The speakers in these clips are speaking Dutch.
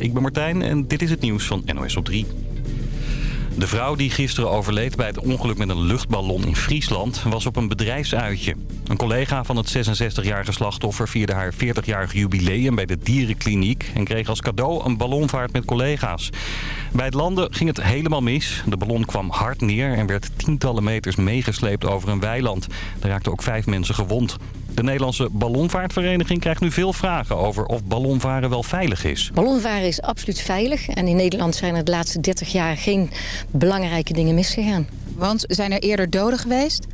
ik ben Martijn en dit is het nieuws van NOS op 3. De vrouw die gisteren overleed bij het ongeluk met een luchtballon in Friesland was op een bedrijfsuitje. Een collega van het 66-jarige slachtoffer vierde haar 40-jarig jubileum bij de dierenkliniek... en kreeg als cadeau een ballonvaart met collega's. Bij het landen ging het helemaal mis. De ballon kwam hard neer en werd tientallen meters meegesleept over een weiland. Er raakten ook vijf mensen gewond. De Nederlandse Ballonvaartvereniging krijgt nu veel vragen over of ballonvaren wel veilig is. Ballonvaren is absoluut veilig. En in Nederland zijn er de laatste 30 jaar geen belangrijke dingen misgegaan. Want zijn er eerder doden geweest?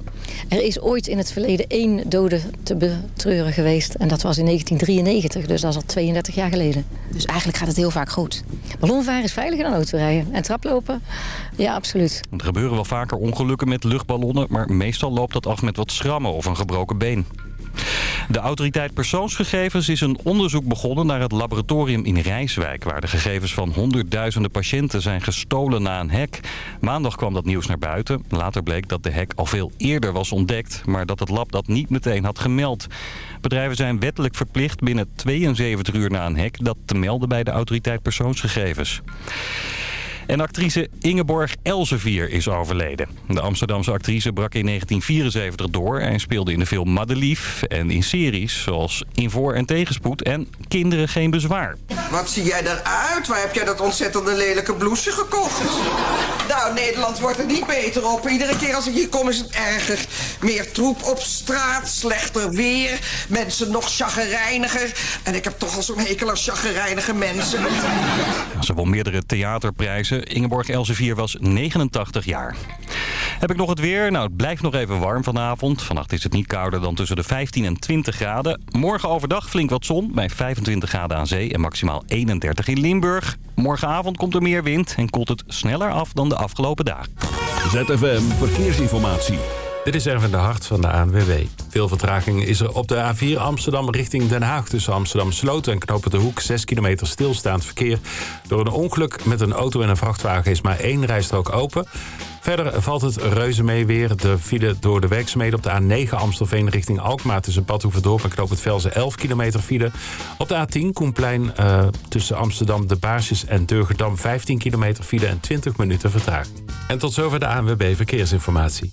Er is ooit in het verleden één dode te betreuren geweest. En dat was in 1993, dus dat is al 32 jaar geleden. Dus eigenlijk gaat het heel vaak goed? Ballonvaren is veiliger dan autorijden. En traplopen? Ja, absoluut. Er gebeuren wel vaker ongelukken met luchtballonnen... maar meestal loopt dat af met wat schrammen of een gebroken been. De autoriteit persoonsgegevens is een onderzoek begonnen naar het laboratorium in Rijswijk... waar de gegevens van honderdduizenden patiënten zijn gestolen na een hack. Maandag kwam dat nieuws naar buiten. Later bleek dat de hack al veel eerder was ontdekt... maar dat het lab dat niet meteen had gemeld. Bedrijven zijn wettelijk verplicht binnen 72 uur na een hack... dat te melden bij de autoriteit persoonsgegevens. En actrice Ingeborg Elsevier is overleden. De Amsterdamse actrice brak in 1974 door en speelde in de film Madelief en in series zoals In Voor- en Tegenspoed en Kinderen Geen Bezwaar. Wat zie jij eruit? Waar heb jij dat ontzettende lelijke blouseje gekocht? Nou, Nederland wordt er niet beter op. Iedere keer als ik hier kom is het erger. Meer troep op straat, slechter weer, mensen nog chagrijniger. En ik heb toch al zo'n hekel aan chagrijnige mensen. Ze won meerdere theaterprijzen Ingeborg Elsevier was 89 jaar. Heb ik nog het weer? Nou, het blijft nog even warm vanavond. Vannacht is het niet kouder dan tussen de 15 en 20 graden. Morgen overdag flink wat zon bij 25 graden aan zee en maximaal 31 in Limburg. Morgenavond komt er meer wind en koelt het sneller af dan de afgelopen dagen. ZFM Verkeersinformatie. Dit is Erwin de Hart van de ANWB. Veel vertraging is er op de A4 Amsterdam richting Den Haag... tussen Amsterdam Sloten en Knopen de Hoek. 6 kilometer stilstaand verkeer. Door een ongeluk met een auto en een vrachtwagen is maar één rijstrook open. Verder valt het reuze mee weer. De file door de werkzaamheden op de A9 Amstelveen richting Alkmaar... tussen Badhoevedorp en Knoop het Velzen 11 kilometer file. Op de A10 Koenplein uh, tussen Amsterdam De Baarsjes en Durgedam 15 kilometer file en 20 minuten vertraging. En tot zover de ANWB Verkeersinformatie.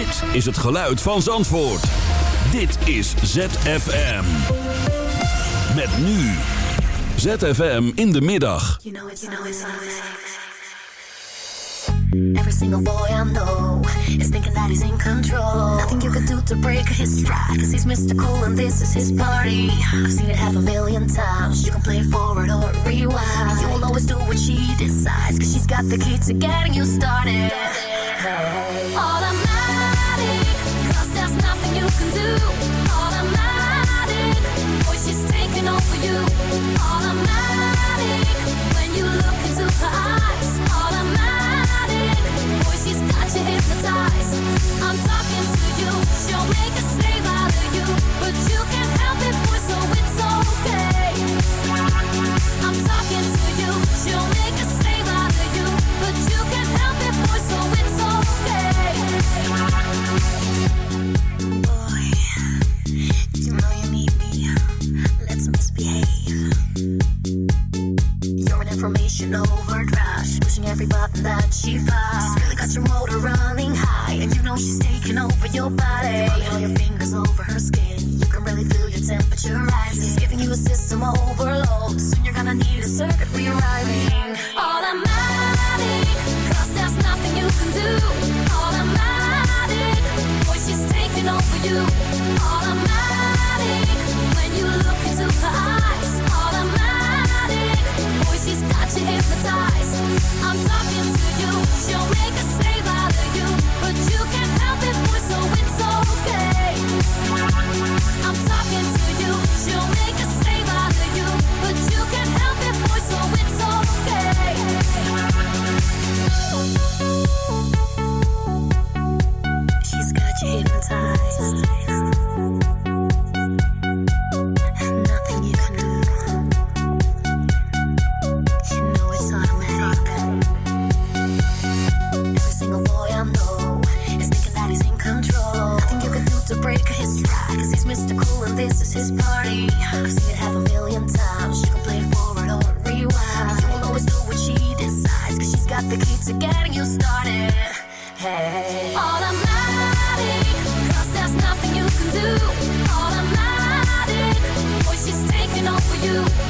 Dit is het geluid van Zandvoort. Dit is ZFM. Met nu. ZFM in de middag. You know it's, you know it's Every single boy I know is thinking that he's in control. Nothing you can do to break his stride, cause he's Mr. Cool and this is his party. I've seen it half a million times. You can play forward or rewind. You'll always do what she decides, cause she's got the key to getting you started. Hey. Over you. Automatic, when you look into her eyes. hey. There's nothing you can do. Taking over you.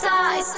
hypnotized.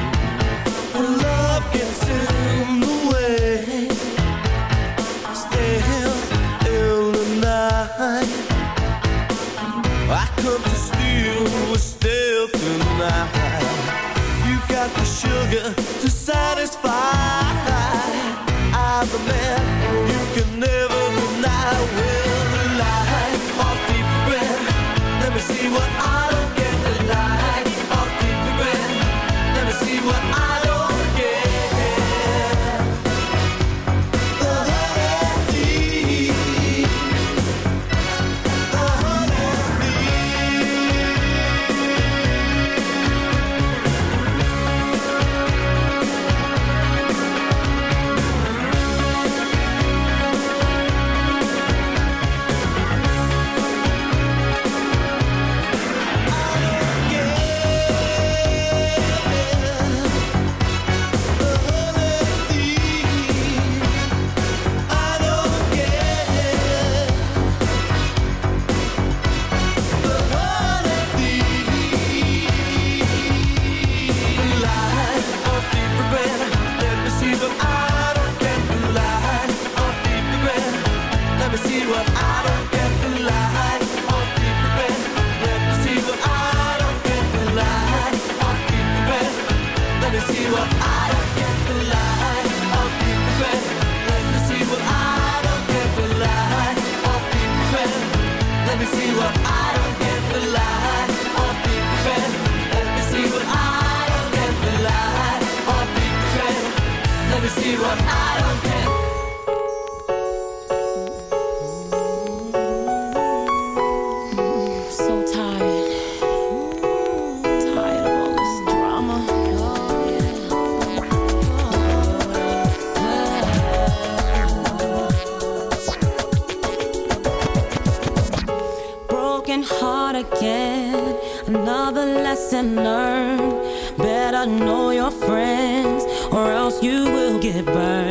see what I don't care. you will get by.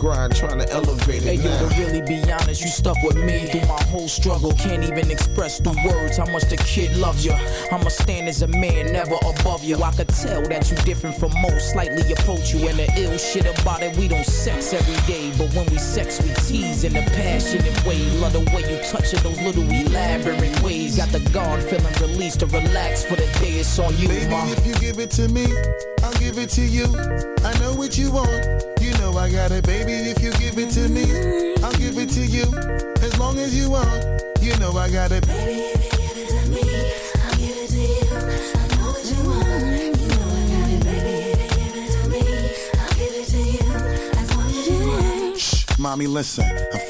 Grind, trying to elevate Hey it. yo, now. to really be honest, you stuck with me through my whole struggle. Can't even express through words how much the kid loves you. I'ma stand as a man, never above you. I could tell that you different from most, slightly approach you. And the ill shit about it, we don't sex every day. But when we sex, we tease in a passionate way. Love the way you touch it, those little elaborate ways. Got the guard feeling released to relax for the day. It's on you, Baby, ma. if you give it to me, I'll give it to you. I know what you want. Know I got it, baby. If you give it to me, I'll give it to you. As long as you want, you know I got it. Baby, if you give it to me, I'll give it to you. I know what you want. You know I got it, baby. If you give it to me, I'll give it to you. As long as you want. Shh, mommy, listen. I feel your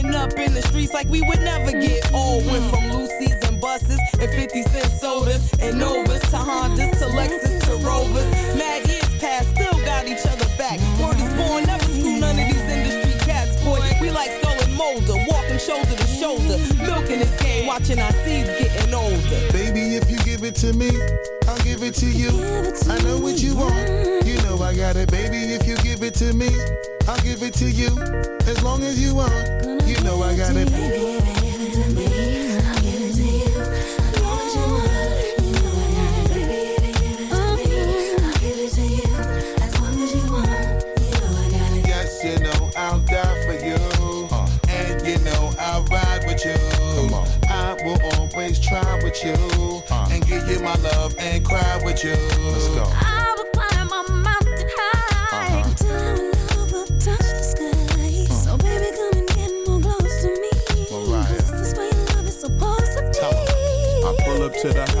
up in the streets like we would never get old. Went from Lucy's and buses and 50 cent sodas and Novas to Hondas to Lexus to Rovers. Mad years past, still got each other back. Word is born, never school none of these industry cats, boy. We like Skull and Molder, shoulder to shoulder, milking this game, watching our seeds getting older. Baby, if you give it to me, I'll give it to you. I know what you want. You know I got it, baby. If you give it to me, I'll give it to you. As long as you want, you know I got it. Yes, try with you. Uh. And give you my love and cry with you. Let's go. I will climb a mountain high uh-huh. till our love will touch the sky. Hmm. So baby, come and get more close to me. This is where your love is supposed to be. I pull up to the house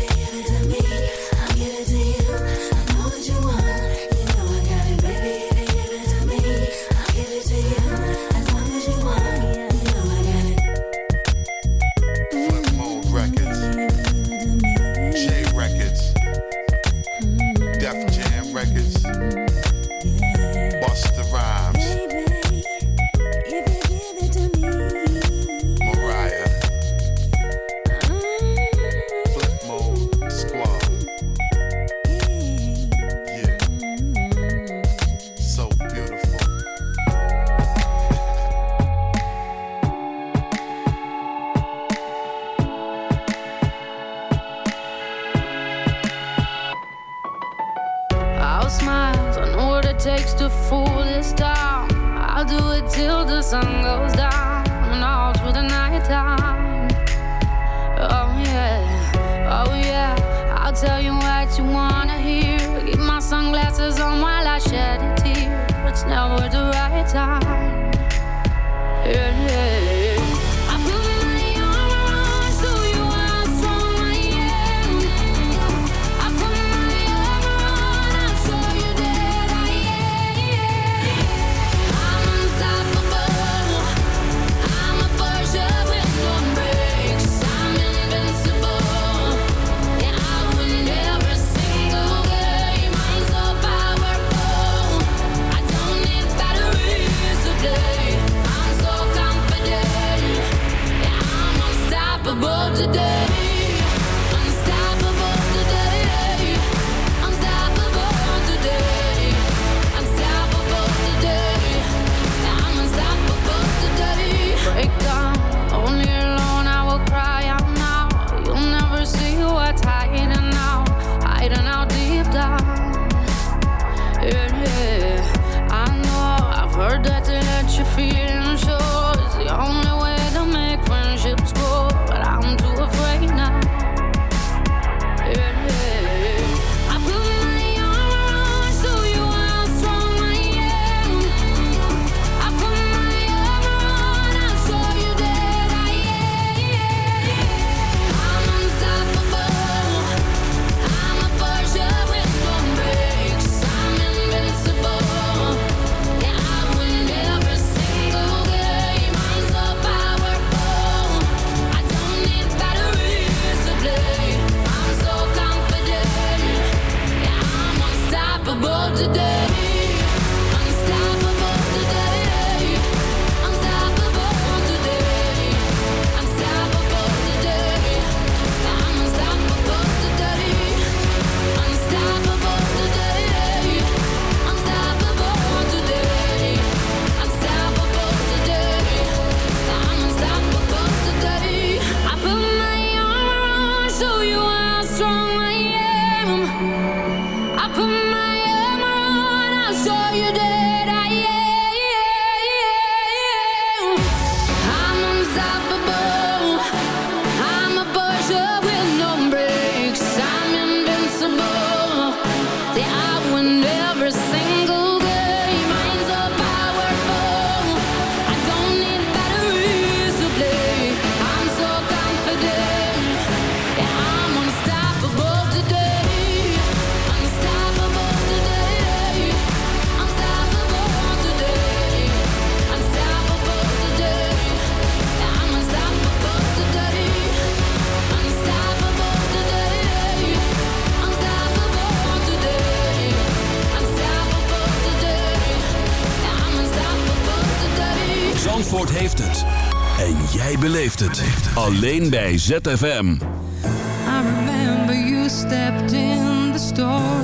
het. Alleen bij ZFM. I remember you stepped in the store.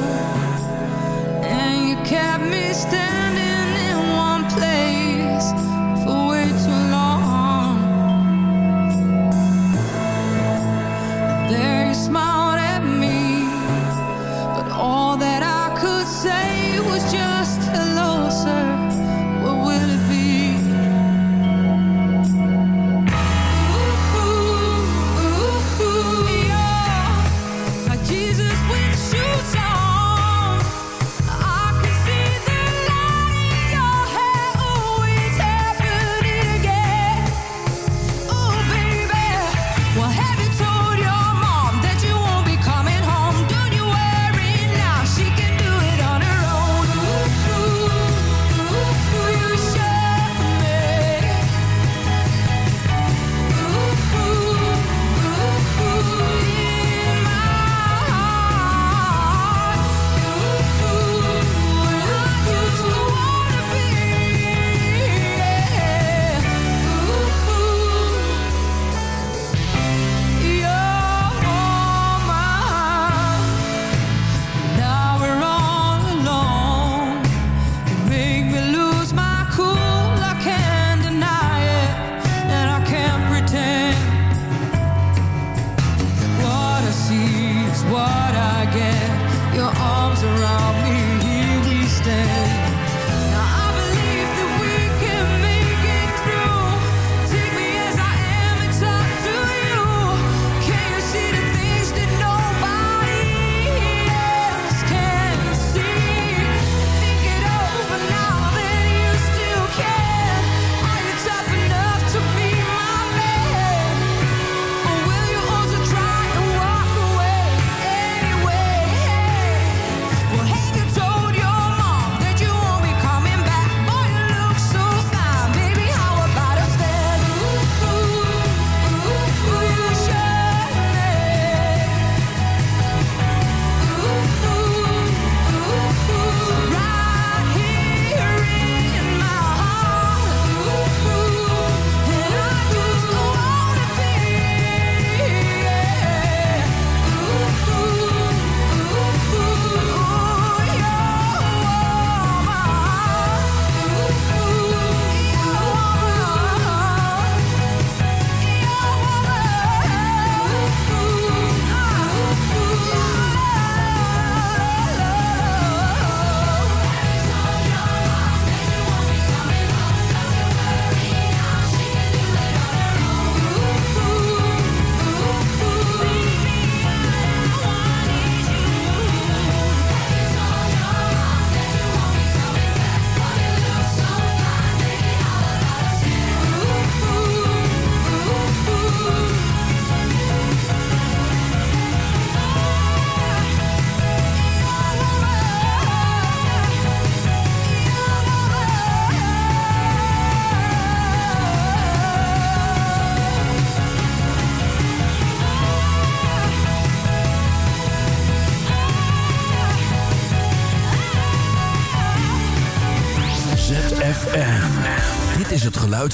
And you kept me standing.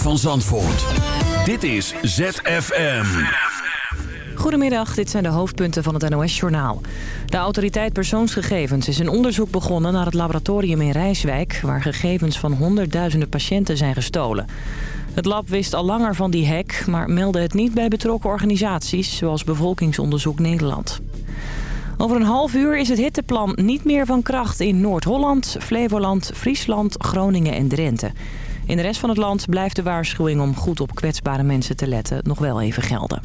Van Zandvoort. Dit is ZFM. Goedemiddag, dit zijn de hoofdpunten van het NOS-journaal. De autoriteit persoonsgegevens is een onderzoek begonnen naar het laboratorium in Rijswijk... waar gegevens van honderdduizenden patiënten zijn gestolen. Het lab wist al langer van die hack, maar meldde het niet bij betrokken organisaties... zoals Bevolkingsonderzoek Nederland. Over een half uur is het hitteplan niet meer van kracht in Noord-Holland, Flevoland, Friesland, Groningen en Drenthe. In de rest van het land blijft de waarschuwing om goed op kwetsbare mensen te letten nog wel even gelden.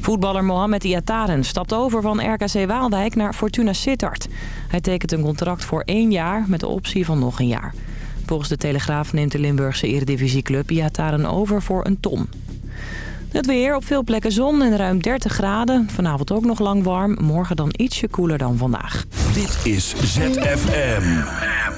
Voetballer Mohamed Iataren stapt over van RKC Waalwijk naar Fortuna Sittard. Hij tekent een contract voor één jaar met de optie van nog een jaar. Volgens de Telegraaf neemt de Limburgse eredivisieclub Iataren over voor een ton. Het weer, op veel plekken zon en ruim 30 graden. Vanavond ook nog lang warm, morgen dan ietsje koeler dan vandaag. Dit is ZFM.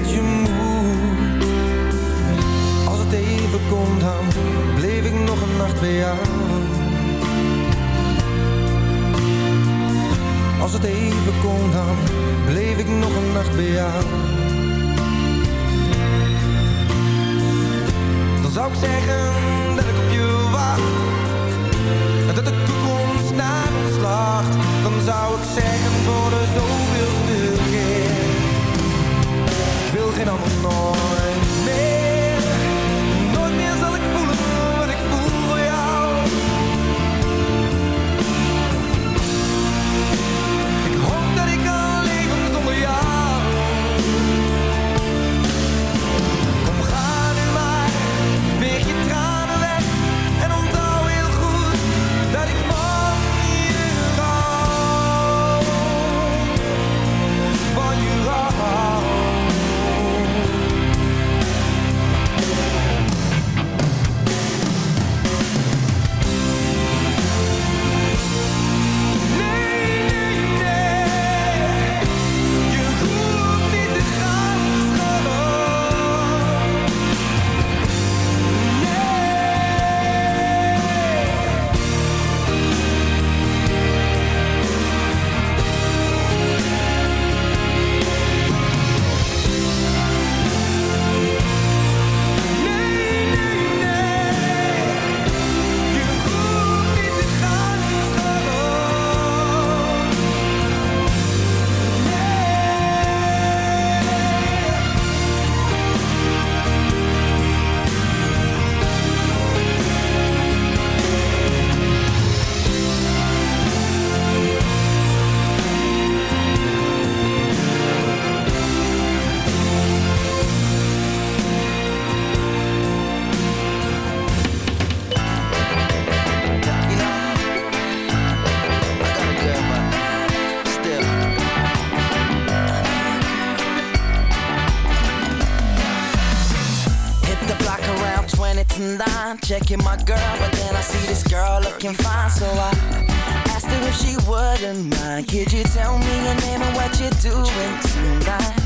Je. Als het even komt, dan bleef ik nog een nacht bij jou. Als het even kon, dan bleef ik nog een nacht bij jou. Dan zou ik zeggen tonight. Could you tell me your name and what you're doing tonight?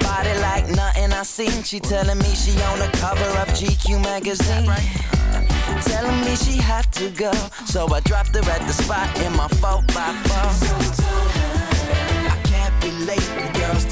Body like nothing I seen. She telling me she on the cover of GQ magazine. Right? Telling me she had to go, so I dropped her at the spot in my 4 by 4 I can't be late, girl.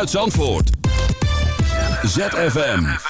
Vanuit Zandvoort. ZFM.